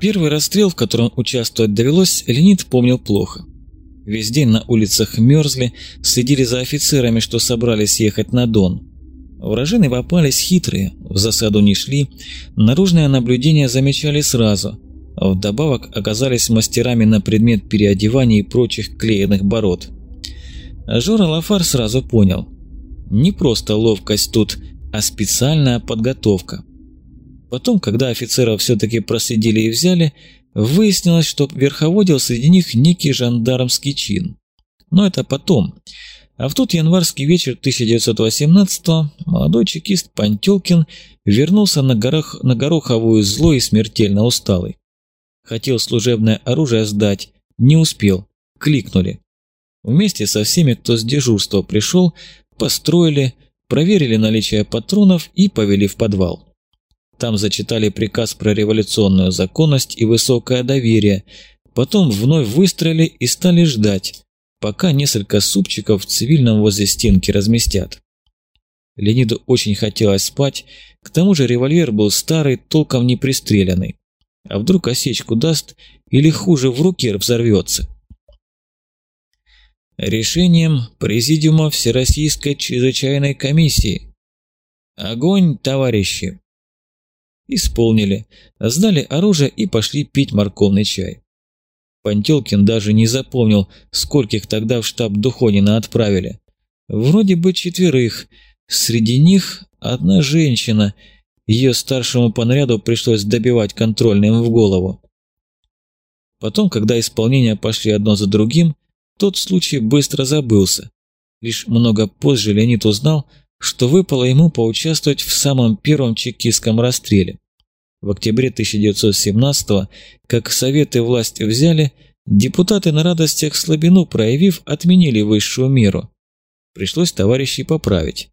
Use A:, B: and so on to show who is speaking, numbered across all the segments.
A: Первый расстрел, в котором участвовать довелось, Леонид помнил плохо. Весь день на улицах мерзли, следили за офицерами, что собрались ехать на Дон. Вражины попались хитрые, в засаду не шли, наружное наблюдение замечали сразу, вдобавок оказались мастерами на предмет переодевания и прочих клеенных бород. Жора Лафар сразу понял. Не просто ловкость тут, а специальная подготовка. Потом, когда офицеров все-таки проследили и взяли, выяснилось, что верховодил среди них некий жандармский чин. Но это потом. А в тот январский вечер 1918-го молодой чекист Пантелкин вернулся на, горох, на Гороховую злой и смертельно усталый. Хотел служебное оружие сдать, не успел, кликнули. Вместе со всеми, кто с дежурства пришел, построили, проверили наличие патронов и повели в подвал. Там зачитали приказ про революционную законность и высокое доверие, потом вновь выстроили и стали ждать, пока несколько супчиков в цивильном возле стенки разместят. Леониду очень хотелось спать, к тому же револьвер был старый, толком не пристреленный. А вдруг осечку даст или хуже в руке взорвется? Решением Президиума Всероссийской чрезвычайной комиссии. Огонь, товарищи! Исполнили, сдали оружие и пошли пить морковный чай. Пантелкин даже не запомнил, скольких тогда в штаб Духонина отправили. Вроде бы четверых, среди них одна женщина. Ее старшему по наряду пришлось добивать контрольным в голову. Потом, когда исполнения пошли одно за другим, тот случай быстро забылся. Лишь много позже Леонид узнал, что выпало ему поучаствовать в самом первом чекистском расстреле. В октябре 1917 как советы власти взяли, депутаты на радостях слабину проявив, отменили высшую меру. Пришлось товарищей поправить.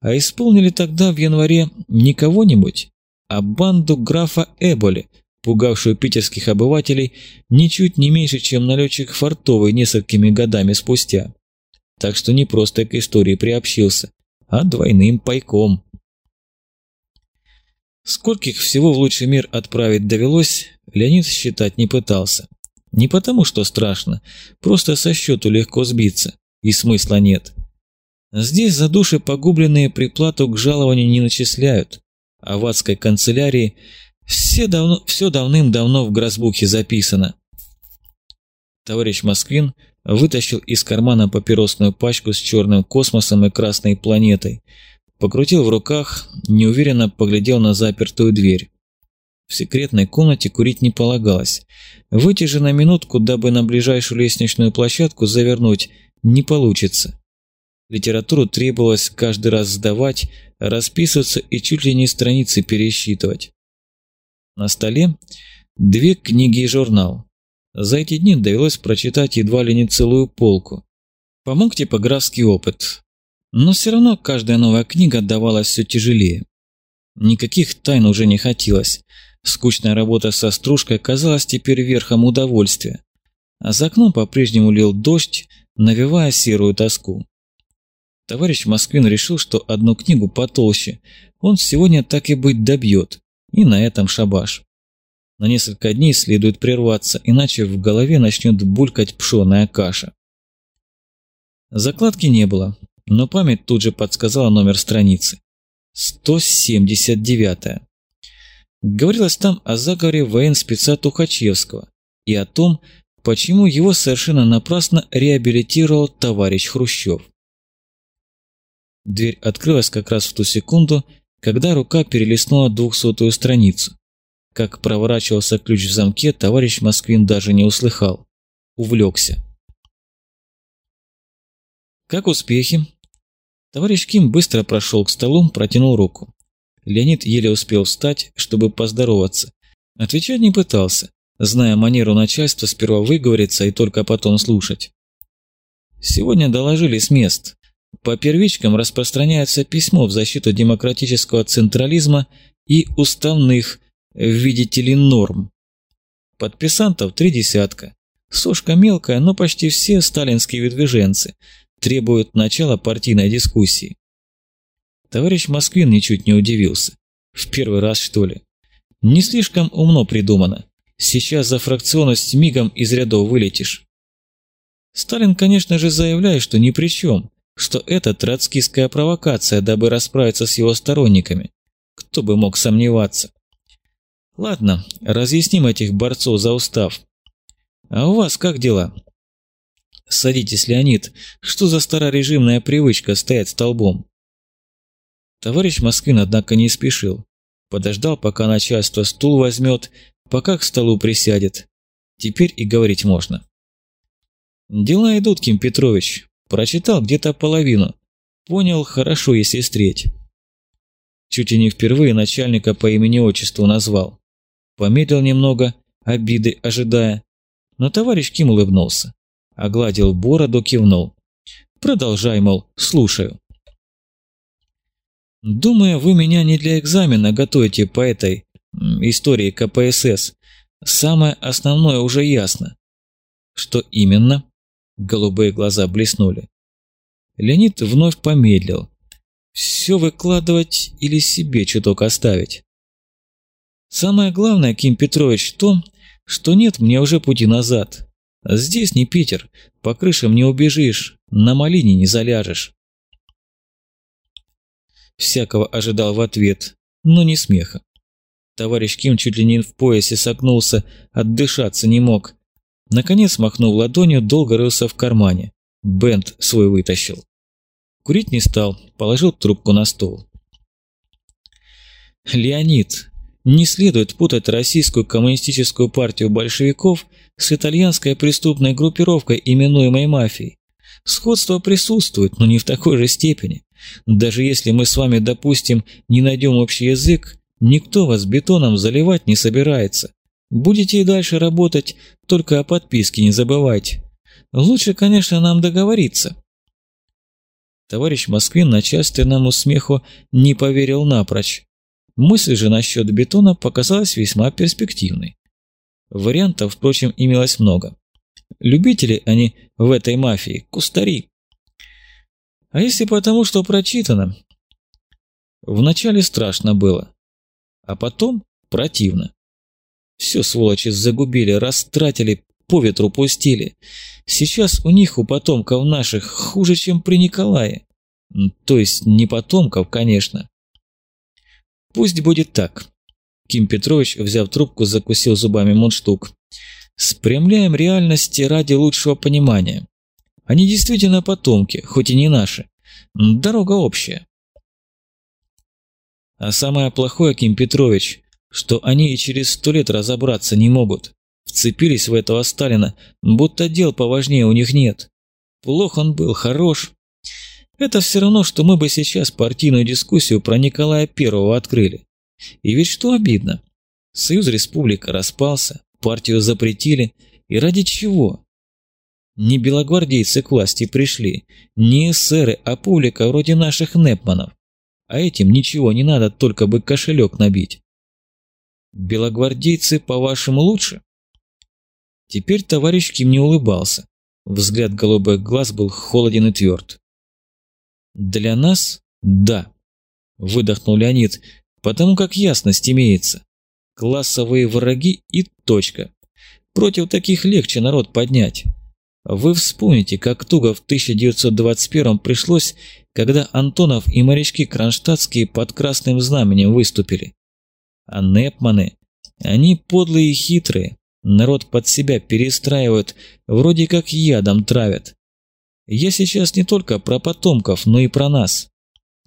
A: А исполнили тогда в январе не кого-нибудь, а банду графа Эболи, пугавшую питерских обывателей ничуть не меньше, чем налетчик Фартовый несколькими годами спустя. Так что не просто к истории приобщился, а двойным пайком. Скольких всего в лучший мир отправить довелось, Леонид считать не пытался. Не потому, что страшно, просто со счету легко сбиться, и смысла нет. Здесь за души погубленные приплату к жалованию не начисляют, а в адской канцелярии все, давно, все давным-давно в грозбухе записано. Товарищ Москвин вытащил из кармана папиросную пачку с черным космосом и красной планетой, покрутил в руках, неуверенно поглядел на запертую дверь. В секретной комнате курить не полагалось. Выйти же на минутку, дабы на ближайшую лестничную площадку завернуть, не получится. Литературу требовалось каждый раз сдавать, расписываться и чуть ли не страницы пересчитывать. На столе две книги и журнал. За эти дни довелось прочитать едва ли не целую полку. Помог типографский опыт. Но все равно каждая новая книга отдавалась все тяжелее. Никаких тайн уже не хотелось. Скучная работа со стружкой казалась теперь верхом удовольствия. А за окном по-прежнему лил дождь, навевая серую тоску. Товарищ Москвин решил, что одну книгу потолще он сегодня так и быть добьет, и на этом шабаш. На несколько дней следует прерваться, иначе в голове начнет булькать пшеная каша. Закладки не было, но память тут же подсказала номер страницы. 179. Говорилось там о заговоре военспеца Тухачевского и о том, почему его совершенно напрасно реабилитировал товарищ Хрущев. Дверь открылась как раз в ту секунду, когда рука перелистнула двухсотую страницу. Как проворачивался ключ в замке, товарищ Москвин даже не услыхал. Увлекся. «Как успехи?» Товарищ Ким быстро прошел к столу, протянул руку. Леонид еле успел встать, чтобы поздороваться. Отвечать не пытался, зная манеру начальства сперва выговориться и только потом слушать. Сегодня доложили с мест. По первичкам распространяется письмо в защиту демократического централизма и уставных, видите ли, норм. Подписантов три десятка. Сошка мелкая, но почти все сталинские выдвиженцы. Требуют начала партийной дискуссии. Товарищ Москвин ничуть не удивился. В первый раз, что ли? Не слишком умно придумано. Сейчас за фракционность мигом из рядов вылетишь. Сталин, конечно же, заявляет, что ни при чем, что это троцкистская провокация, дабы расправиться с его сторонниками. Кто бы мог сомневаться. Ладно, разъясним этих борцов за устав. А у вас как дела? Садитесь, Леонид. Что за старорежимная привычка стоять столбом? Товарищ Москвин, однако, не спешил. Подождал, пока начальство стул возьмет, пока к столу присядет. Теперь и говорить можно. Дела идут, Ким Петрович. Прочитал где-то половину. Понял хорошо, если встреть. Чуть и не впервые начальника по имени-отчеству назвал. Помедлил немного, обиды ожидая. Но товарищ Ким улыбнулся. Огладил бороду, кивнул. Продолжай, мол, слушаю. Думаю, вы меня не для экзамена готовите по этой истории КПСС. Самое основное уже ясно. Что именно? Голубые глаза блеснули. Леонид вновь помедлил. Все выкладывать или себе чуток оставить? Самое главное, Ким Петрович, то, что нет мне уже пути назад. Здесь не Питер, по крышам не убежишь, на малине не заляжешь. Всякого ожидал в ответ, но не смеха. Товарищ Ким чуть ли не в поясе согнулся, отдышаться не мог. Наконец, махнув ладонью, долго рылся в кармане. Бент свой вытащил. Курить не стал, положил трубку на стол. «Леонид, не следует путать российскую коммунистическую партию большевиков с итальянской преступной группировкой, именуемой мафией. Сходство присутствует, но не в такой же степени. Даже если мы с вами, допустим, не найдем общий язык, никто вас бетоном заливать не собирается. Будете и дальше работать, только о подписке не забывайте. Лучше, конечно, нам договориться. Товарищ Москвин начальственному смеху не поверил напрочь. Мысль же насчет бетона показалась весьма перспективной. Вариантов, впрочем, имелось много. Любители они в этой мафии, кустари. А если потому, что прочитано? Вначале страшно было, а потом противно. Все сволочи загубили, растратили, по ветру пустили. Сейчас у них, у потомков наших, хуже, чем при Николае. То есть не потомков, конечно. Пусть будет так. Ким Петрович, взяв трубку, закусил зубами мундштук. Спрямляем реальности ради лучшего понимания. Они действительно потомки, хоть и не наши. Дорога общая. А самое плохое, Ким Петрович, что они и через сто лет разобраться не могут. Вцепились в этого Сталина, будто дел поважнее у них нет. Плох он был, хорош. Это все равно, что мы бы сейчас партийную дискуссию про Николая Первого открыли. И ведь что обидно? Союз Республика распался, партию запретили. И ради чего? Не белогвардейцы к власти пришли, не эсеры, а публика вроде наших Непманов. А этим ничего не надо, только бы кошелек набить. Белогвардейцы, по-вашему, лучше? Теперь товарищ Ким не улыбался. Взгляд голубых глаз был холоден и тверд. «Для нас – да», – выдохнул Леонид, – «потому как ясность имеется. Классовые враги и точка. Против таких легче народ поднять. Вы вспомните, как туго в 1921 пришлось, когда Антонов и морячки кронштадтские под красным знаменем выступили. А Непманы, они подлые и хитрые, народ под себя перестраивают, вроде как ядом травят. Я сейчас не только про потомков, но и про нас.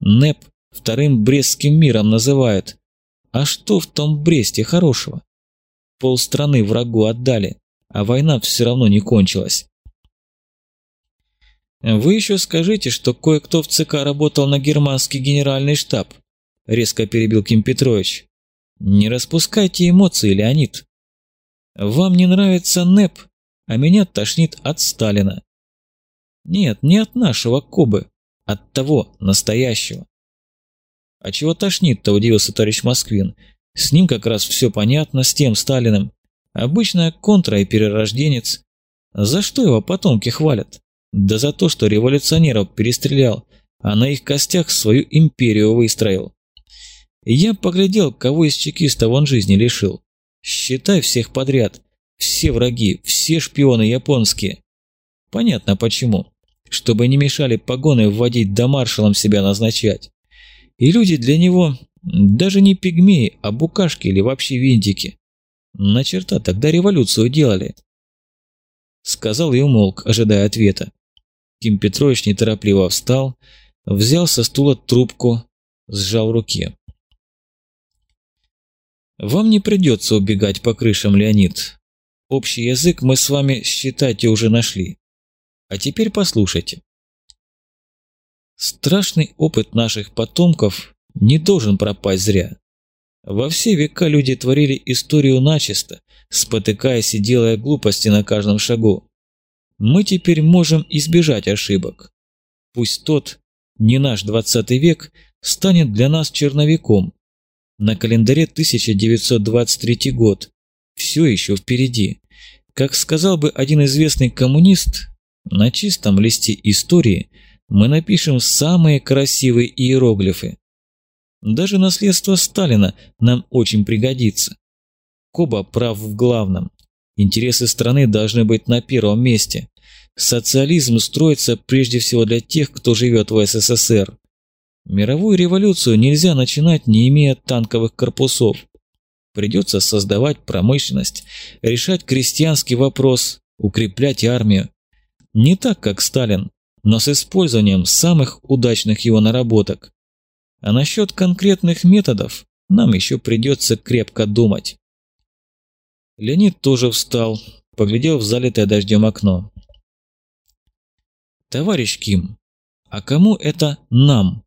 A: Неп вторым Брестским миром называют. А что в том Бресте хорошего? Полстраны врагу отдали, а война все равно не кончилась. «Вы еще скажите, что кое-кто в ЦК работал на германский генеральный штаб», – резко перебил Ким Петрович. Не распускайте эмоции, Леонид. Вам не нравится НЭП, а меня тошнит от Сталина. Нет, не от нашего Кобы, от того настоящего. А чего тошнит-то, удивился товарищ Москвин. С ним как раз все понятно, с тем Сталиным. Обычная контра и перерожденец. За что его потомки хвалят? Да за то, что революционеров перестрелял, а на их костях свою империю выстроил. Я поглядел, кого из чекистов он жизни лишил. Считай всех подряд. Все враги, все шпионы японские. Понятно почему. Чтобы не мешали погоны вводить да маршалом себя назначать. И люди для него даже не пигмеи, а букашки или вообще винтики. На черта тогда революцию делали. Сказал и умолк, ожидая ответа. Ким Петрович неторопливо встал, взял со стула трубку, сжал в руке. «Вам не придется убегать по крышам, Леонид. Общий язык мы с вами, считайте, уже нашли. А теперь послушайте. Страшный опыт наших потомков не должен пропасть зря. Во все века люди творили историю начисто, спотыкаясь и делая глупости на каждом шагу. Мы теперь можем избежать ошибок. Пусть тот, не наш двадцатый век, станет для нас черновиком. На календаре 1923 год. Все еще впереди. Как сказал бы один известный коммунист, на чистом листе истории мы напишем самые красивые иероглифы. Даже наследство Сталина нам очень пригодится. Коба прав в главном. Интересы страны должны быть на первом месте. Социализм строится прежде всего для тех, кто живет в СССР. Мировую революцию нельзя начинать, не имея танковых корпусов. Придется создавать промышленность, решать крестьянский вопрос, укреплять армию. Не так, как Сталин, но с использованием самых удачных его наработок. А насчет конкретных методов нам еще придется крепко думать. Леонид тоже встал, поглядел в залитое дождем окно. «Товарищ Ким, а кому это «нам»?»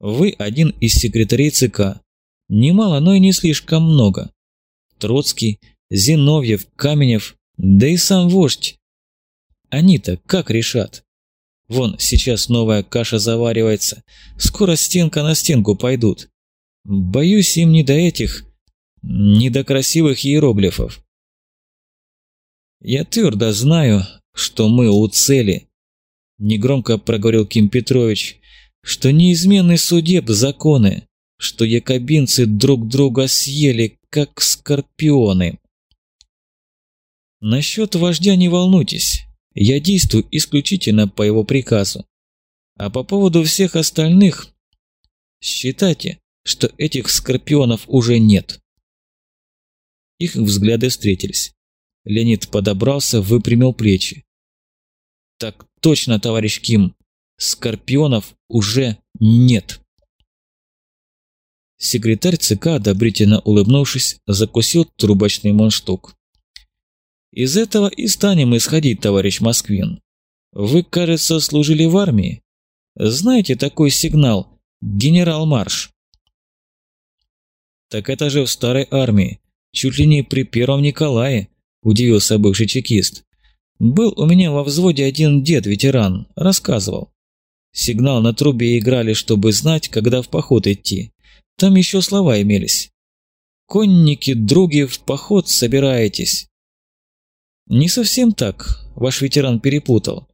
A: «Вы один из секретарей ЦК. Немало, но и не слишком много. Троцкий, Зиновьев, Каменев, да и сам вождь. Они-то как решат?» Вон, сейчас новая каша заваривается. Скоро стенка на стенку пойдут. Боюсь, им не до этих, не до красивых иероглифов. Я твердо знаю, что мы у цели, негромко проговорил Ким Петрович, что неизменный судеб законы, что якобинцы друг друга съели, как скорпионы. Насчет вождя не волнуйтесь. Я действую исключительно по его приказу. А по поводу всех остальных, считайте, что этих скорпионов уже нет. Их взгляды встретились. Леонид подобрался, выпрямил плечи. Так точно, товарищ Ким, скорпионов уже нет. Секретарь ЦК, одобрительно улыбнувшись, закусил трубочный мундштук. Из этого и станем исходить, товарищ Москвин. Вы, кажется, служили в армии. Знаете такой сигнал «Генерал-марш»? Так это же в старой армии, чуть ли не при первом Николае, удивился бывший чекист. Был у меня во взводе один дед-ветеран, рассказывал. Сигнал на трубе играли, чтобы знать, когда в поход идти. Там еще слова имелись. «Конники, други, в поход собираетесь». Не совсем так, ваш ветеран перепутал.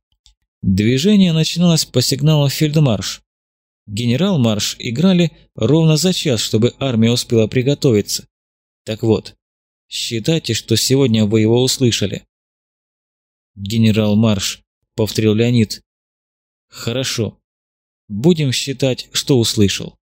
A: Движение начиналось по сигналу фельдмарш. Генерал-марш играли ровно за час, чтобы армия успела приготовиться. Так вот, считайте, что сегодня вы его услышали. Генерал-марш, повторил Леонид. Хорошо. Будем считать, что услышал.